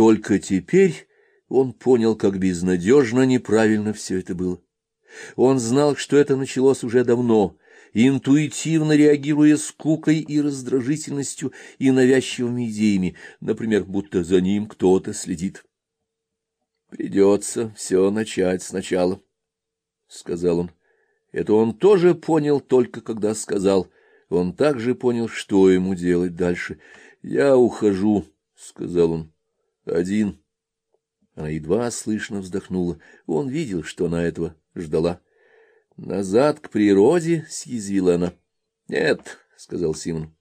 Только теперь он понял, как безнадежно неправильно все это было. Он знал, что это началось уже давно, интуитивно реагируя скукой и раздражительностью и навязчивыми идеями, например, будто за ним кто-то следит. «Придется все начать сначала», — сказал он. Это он тоже понял только когда сказал. Он также понял, что ему делать дальше. «Я ухожу», — сказал он. «Один». Она едва слышно вздохнула. Он видел, что она этого ждала. «Назад к природе?» — съязвила она. «Нет», — сказал Симон.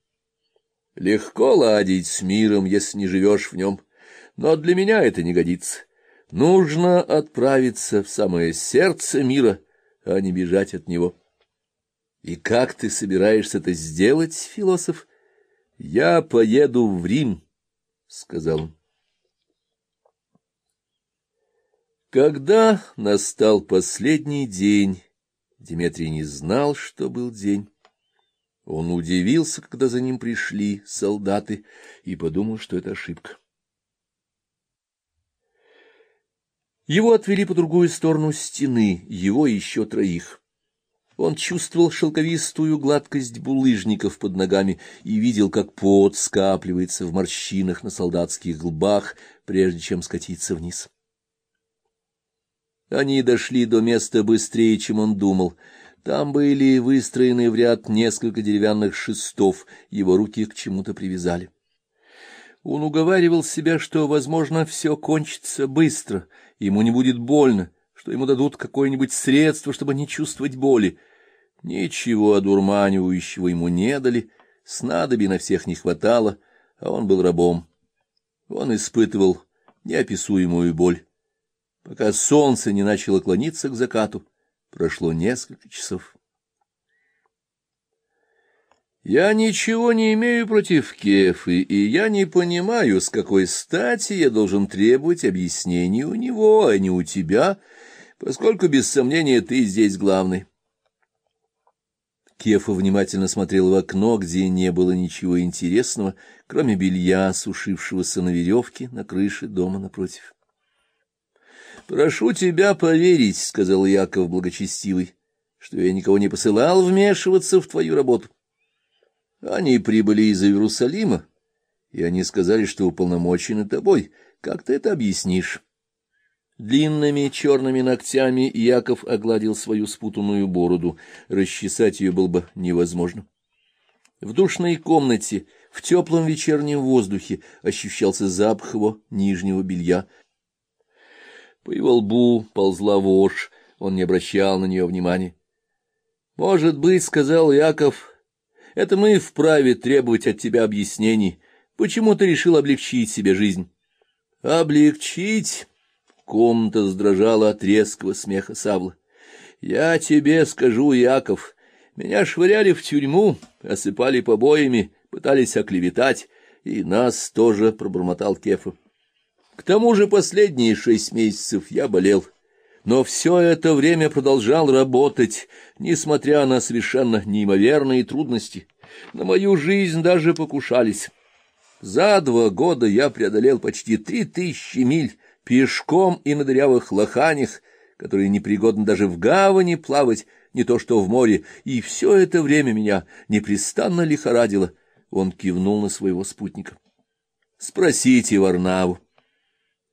«Легко ладить с миром, если не живешь в нем, но для меня это не годится. Нужно отправиться в самое сердце мира, а не бежать от него». «И как ты собираешься это сделать, философ?» «Я поеду в Рим», — сказал он. Когда настал последний день, Дмитрий не знал, что был день. Он удивился, когда за ним пришли солдаты, и подумал, что это ошибка. Его отвели по другую сторону стены, его еще троих. Он чувствовал шелковистую гладкость булыжников под ногами и видел, как пот скапливается в морщинах на солдатских лбах, прежде чем скатиться вниз. Они дошли до места быстрее, чем он думал. Там были выстроены в ряд несколько деревянных шестов, его руки к чему-то привязали. Он уговаривал себя, что, возможно, все кончится быстро, ему не будет больно, что ему дадут какое-нибудь средство, чтобы не чувствовать боли. Ничего одурманивающего ему не дали, снадобий на всех не хватало, а он был рабом. Он испытывал неописуемую боль. Пока солнце не начало клониться к закату, прошло несколько часов. Я ничего не имею против Кефы, и я не понимаю, с какой стати я должен требовать объяснений у него, а не у тебя, поскольку, без сомнения, ты здесь главный. Кефа внимательно смотрел в окно, где не было ничего интересного, кроме белья, сушившегося на веревке на крыше дома напротив. Прошу тебя поверить, сказал Яков благочестивый, что я никого не посылал вмешиваться в твою работу. Они прибыли из Иерусалима, и они сказали, что уполномочены тобой. Как ты это объяснишь? Длинными черными ногтями Яков огладил свою спутанную бороду. Расчесать ее было бы невозможно. В душной комнате, в теплом вечернем воздухе ощущался запах его нижнего белья — по его лбу ползла вошь, он не обращал на нее внимания. «Может быть, — сказал Яков, — это мы вправе требовать от тебя объяснений, почему ты решил облегчить себе жизнь». «Облегчить?» — комната задрожала от резкого смеха Савла. «Я тебе скажу, Яков, меня швыряли в тюрьму, осыпали побоями, пытались оклеветать, и нас тоже пробормотал Кефа. К тому же последние шесть месяцев я болел, но все это время продолжал работать, несмотря на совершенно неимоверные трудности. На мою жизнь даже покушались. За два года я преодолел почти три тысячи миль пешком и на дырявых лоханях, которые непригодны даже в гавани плавать, не то что в море, и все это время меня непрестанно лихорадило. Он кивнул на своего спутника. — Спросите Варнаву.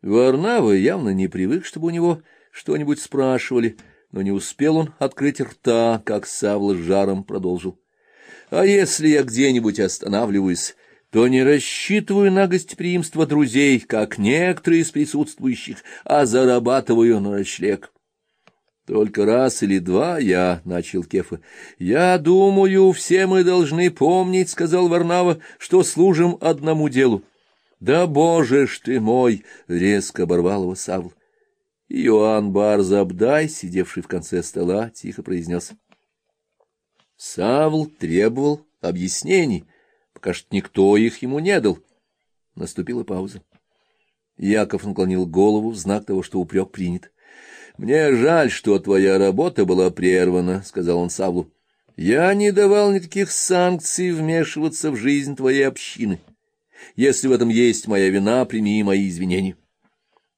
Варнава явно не привык, чтобы у него что-нибудь спрашивали, но не успел он открыть рта, как Савла с жаром продолжил. — А если я где-нибудь останавливаюсь, то не рассчитываю на гостеприимство друзей, как некоторые из присутствующих, а зарабатываю на ночлег. — Только раз или два я, — начал Кефа. — Я думаю, все мы должны помнить, — сказал Варнава, — что служим одному делу. Да, боже ж ты мой! — резко оборвал его Савл. Иоанн Барзабдай, сидевший в конце стола, тихо произнес. Савл требовал объяснений, пока что никто их ему не дал. Наступила пауза. Яков наклонил голову в знак того, что упрек принят. — Мне жаль, что твоя работа была прервана, — сказал он Савлу. — Я не давал никаких санкций вмешиваться в жизнь твоей общины. — Если в этом есть моя вина, прими мои извинения.